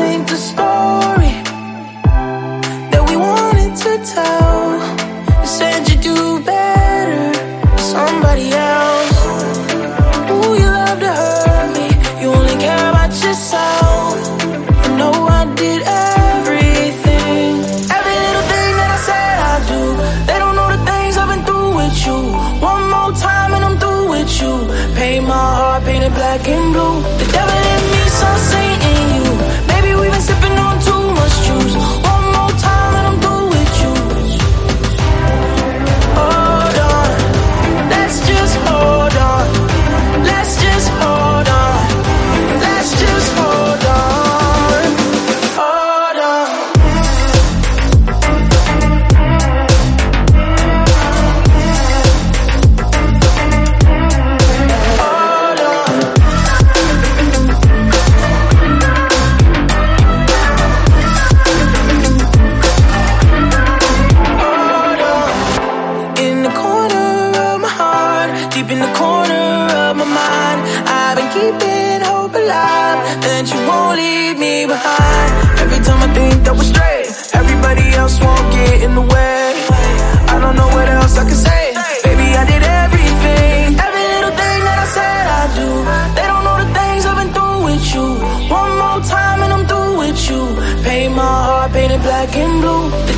ain't the story that we wanted to tell. You said you'd do better with somebody else. Ooh, you love to hurt me. You only care about yourself. I know I did everything, every little thing that I said I do. They don't know the things I've been through with you. One more time and I'm through with you. Paint my heart, paint it black and blue. The devil. deep in the corner of my mind. I've been keeping hope alive and you won't leave me behind. Every time I think that we're straight Everybody else won't get in the way. I don't know what else I can say. Baby, I did everything. Every little thing that I said I do. They don't know the things I've been through with you. One more time and I'm through with you. Paint my heart, painted black and blue.